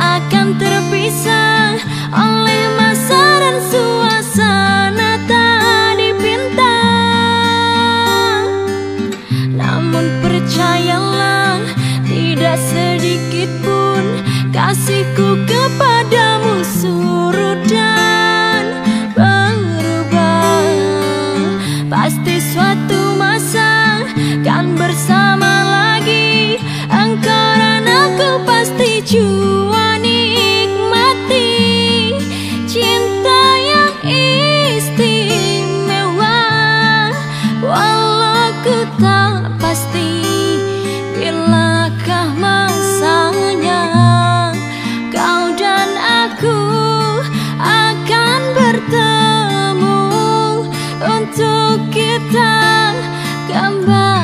akan terpisah. Oleh Bye.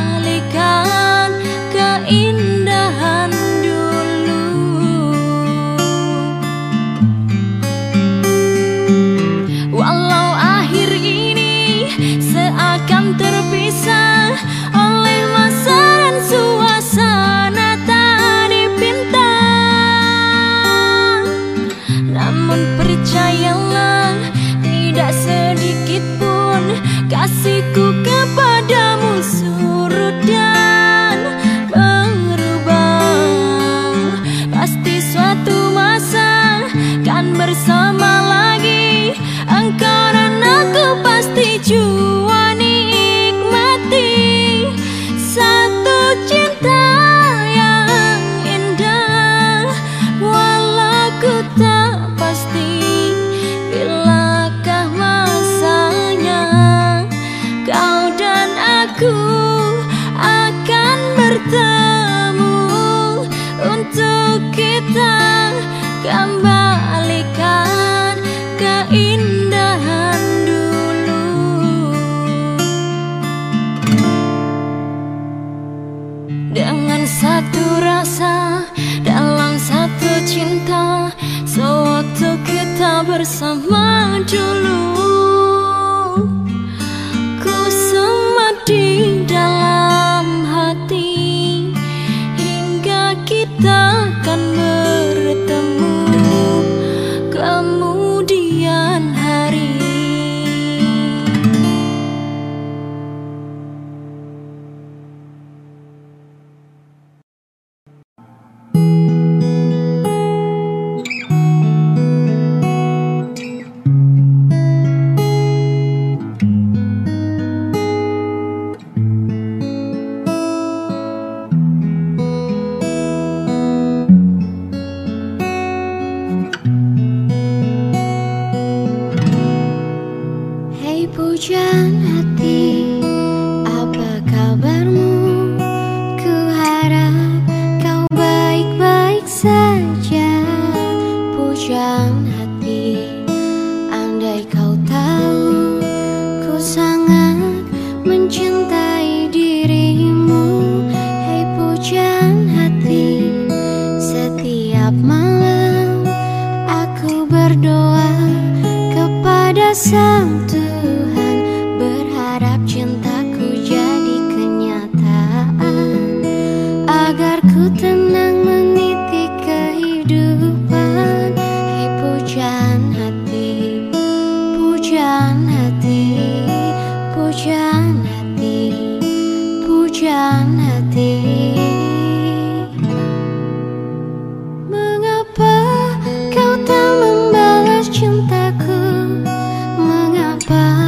Mengapa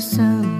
the sun.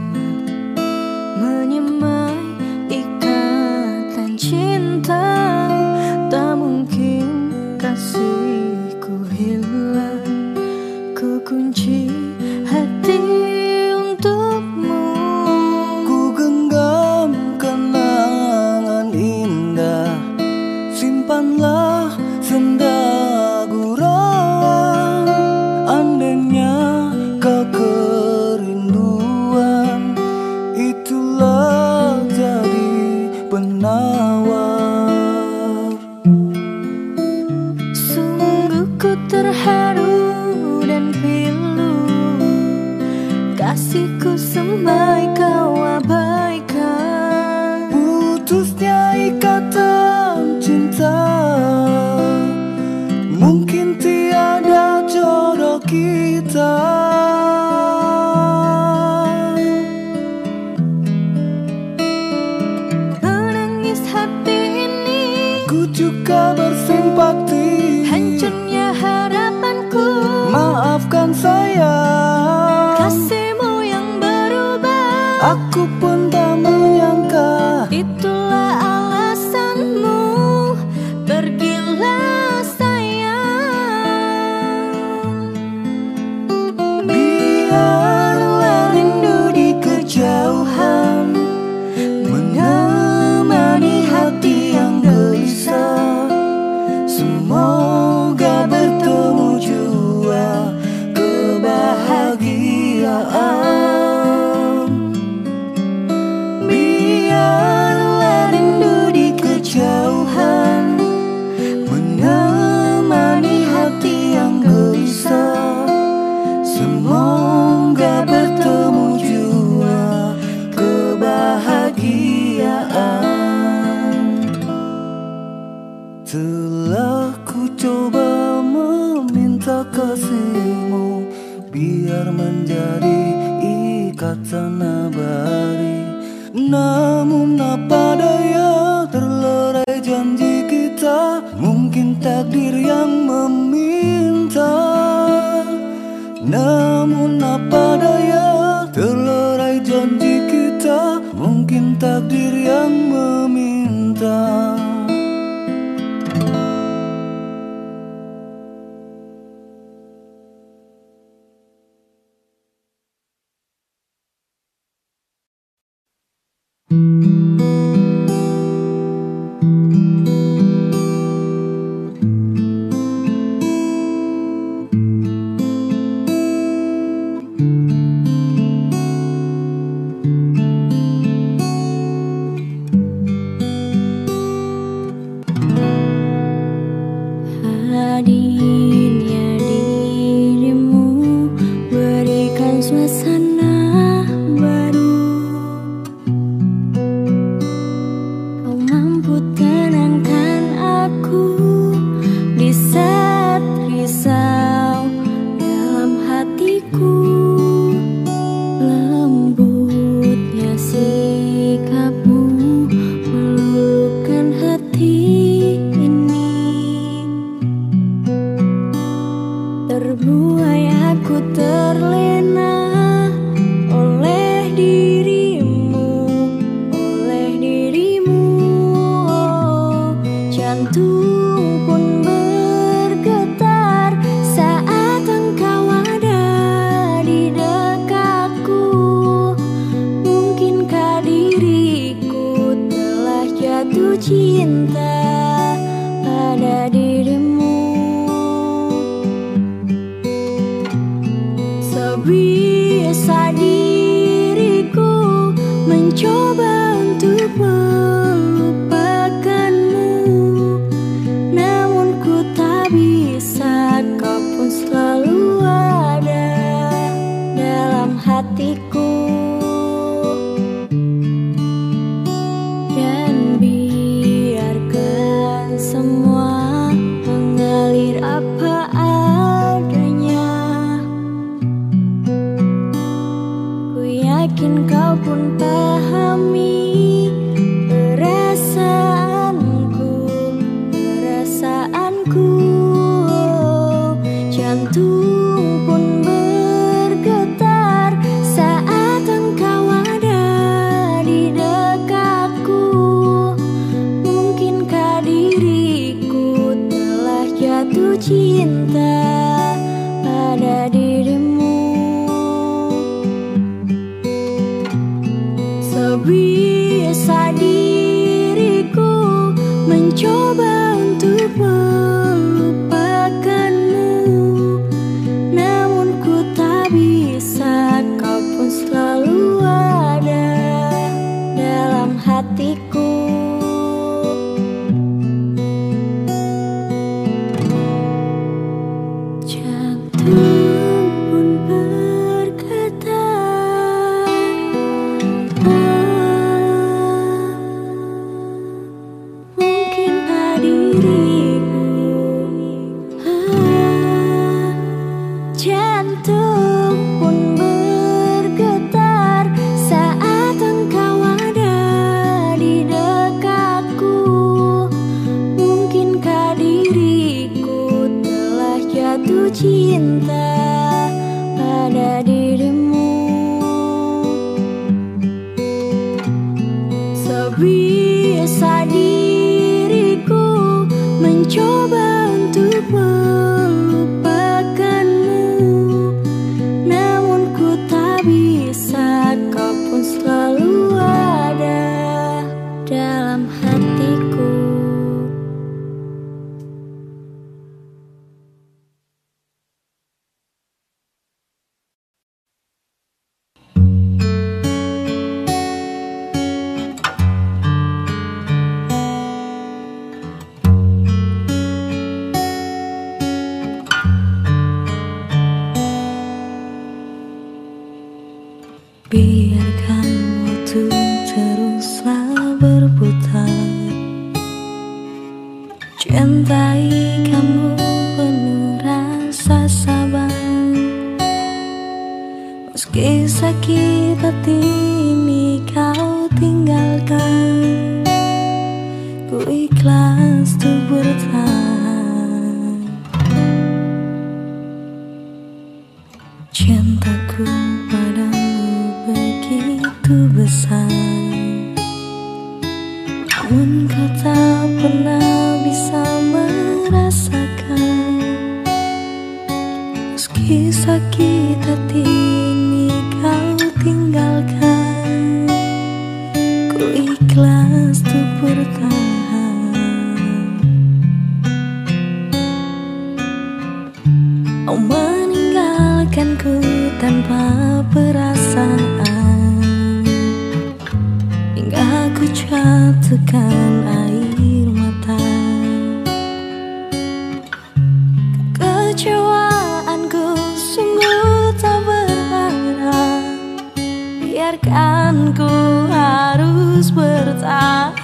Telah ku coba meminta kasihmu Biar menjadi ikatan abadi Namun apa daya terlerai janji kita Mungkin takdir yang meminta. Namun giấc mơ. jatuh cinta pada dirimu. Sebisa diriku mencoba Kekecewaanku sungguh tak berharap. Biarkan ku harus bertahan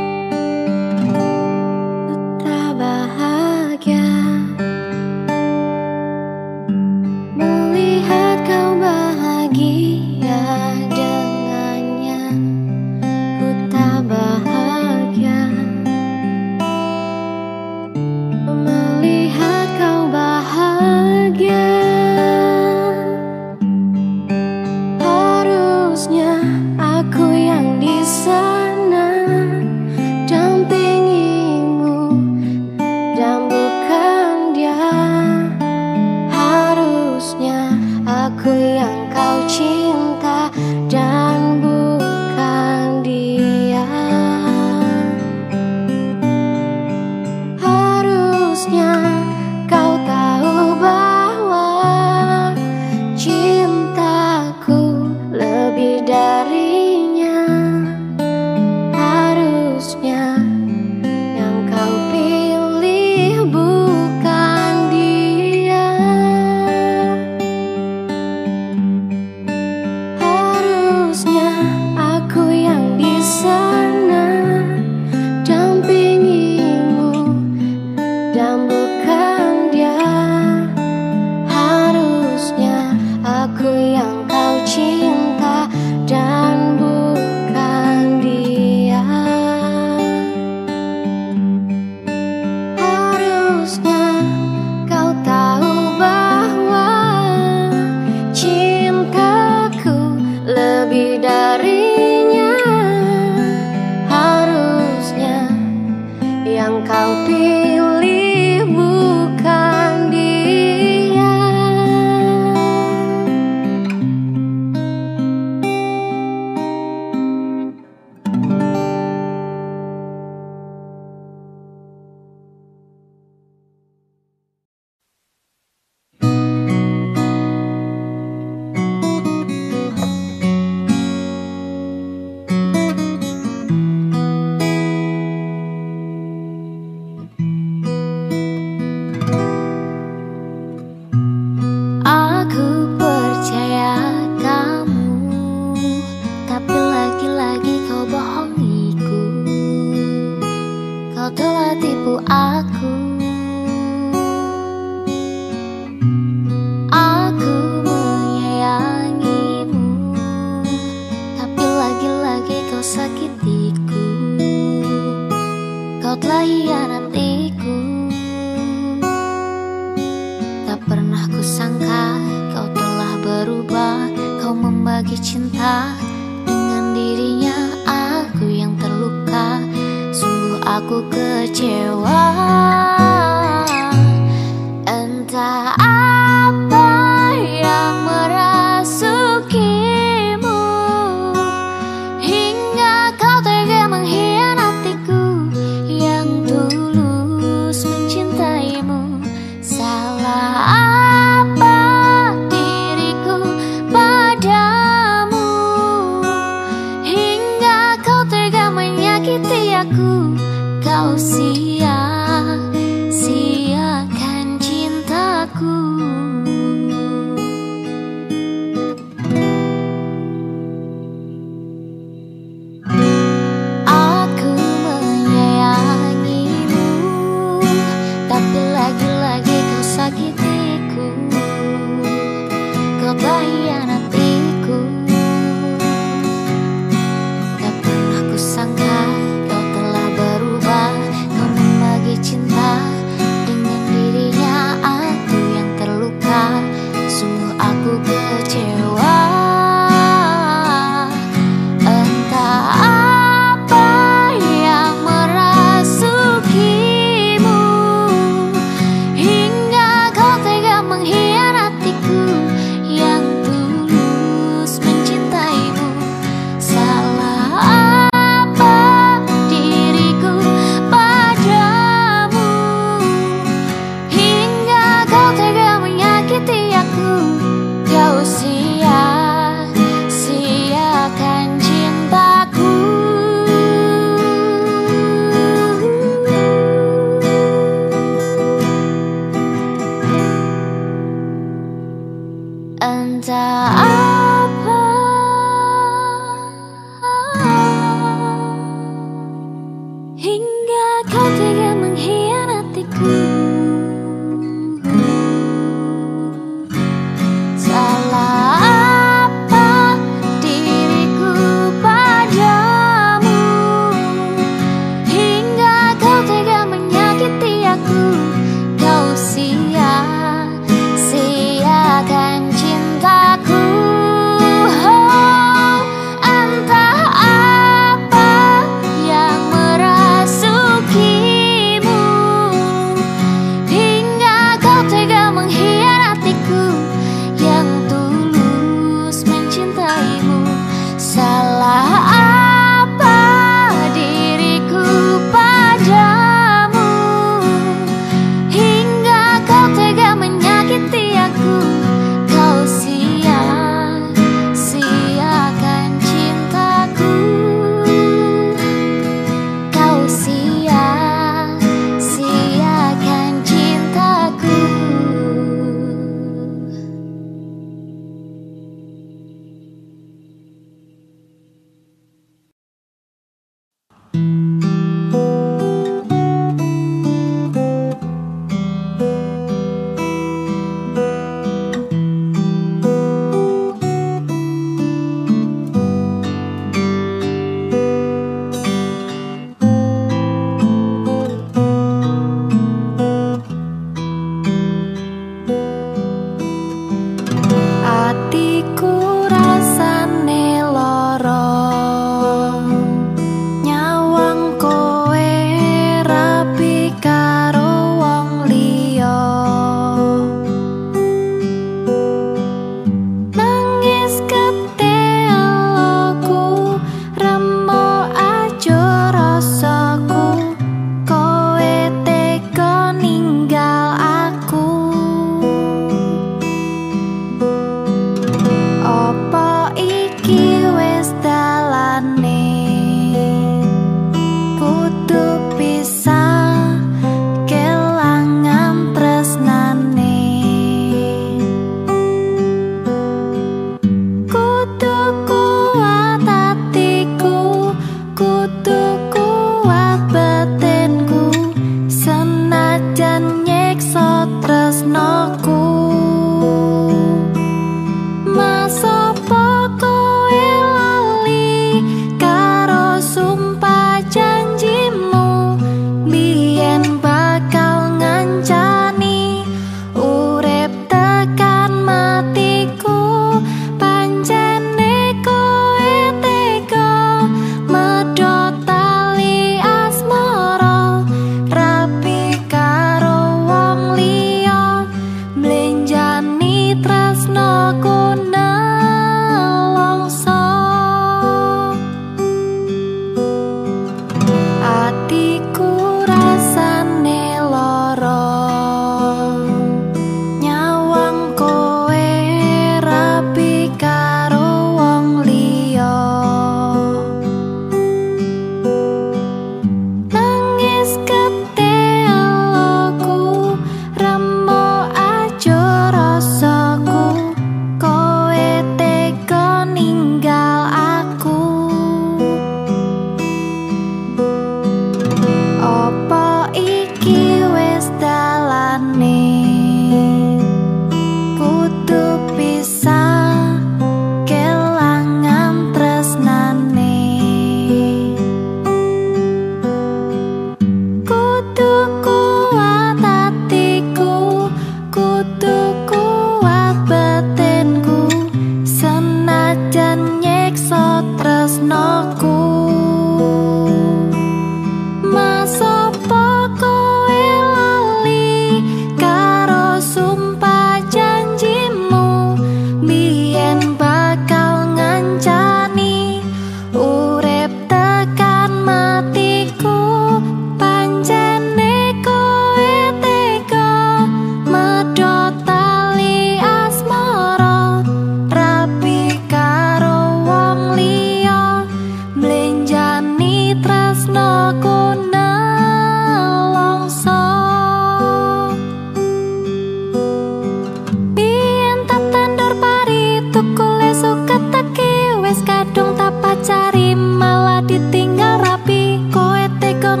cari malah ditinggal rapi koe tekong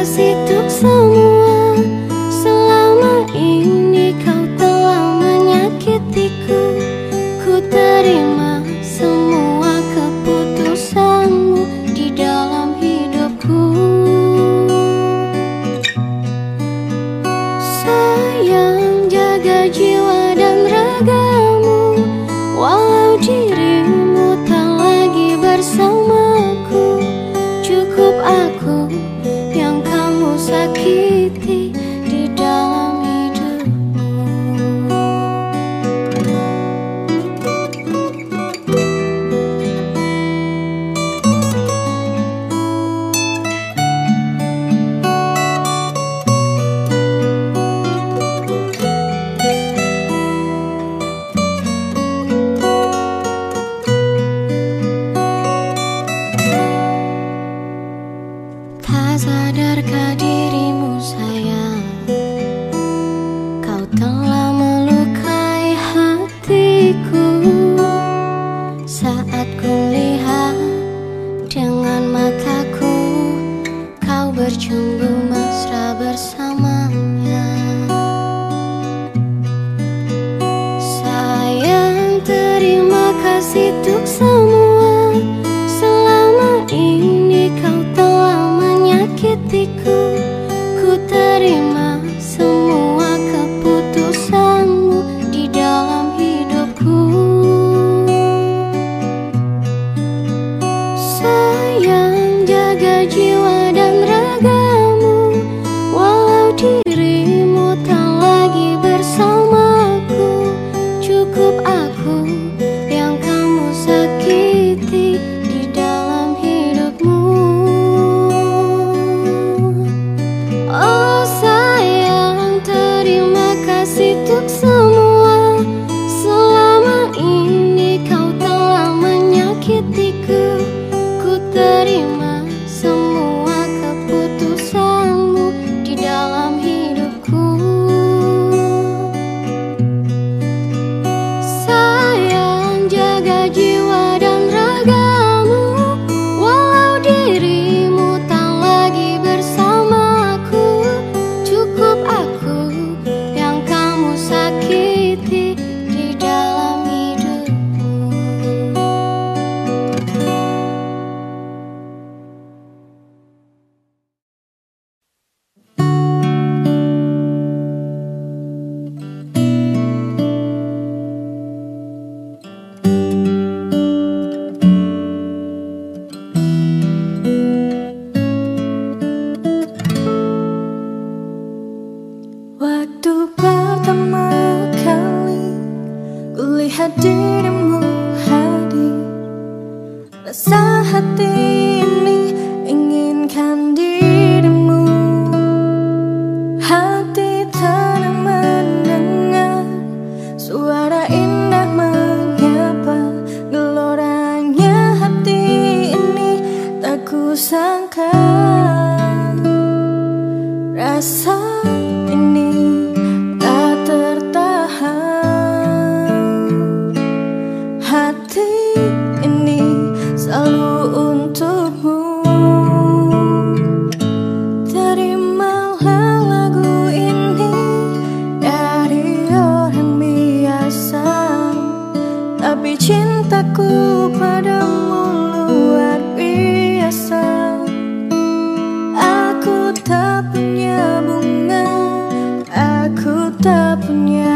kasih tuk semua tak punya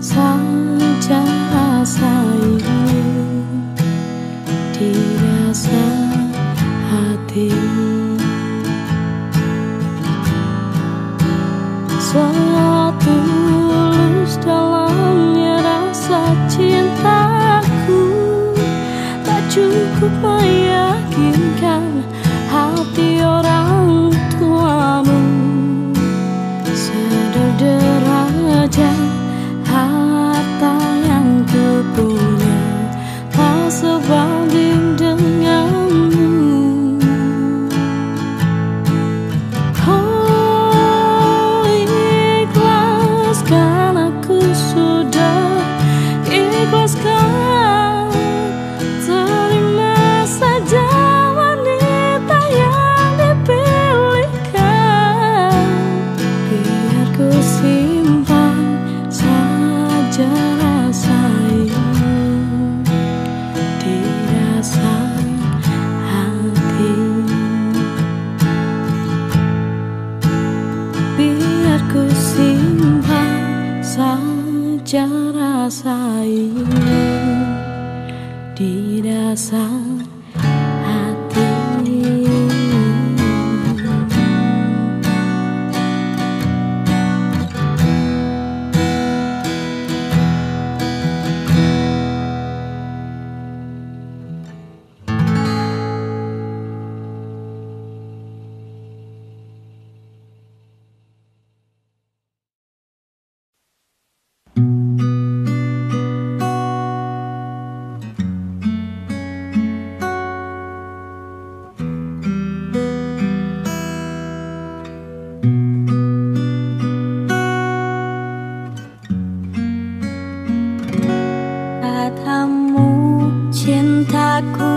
사 aku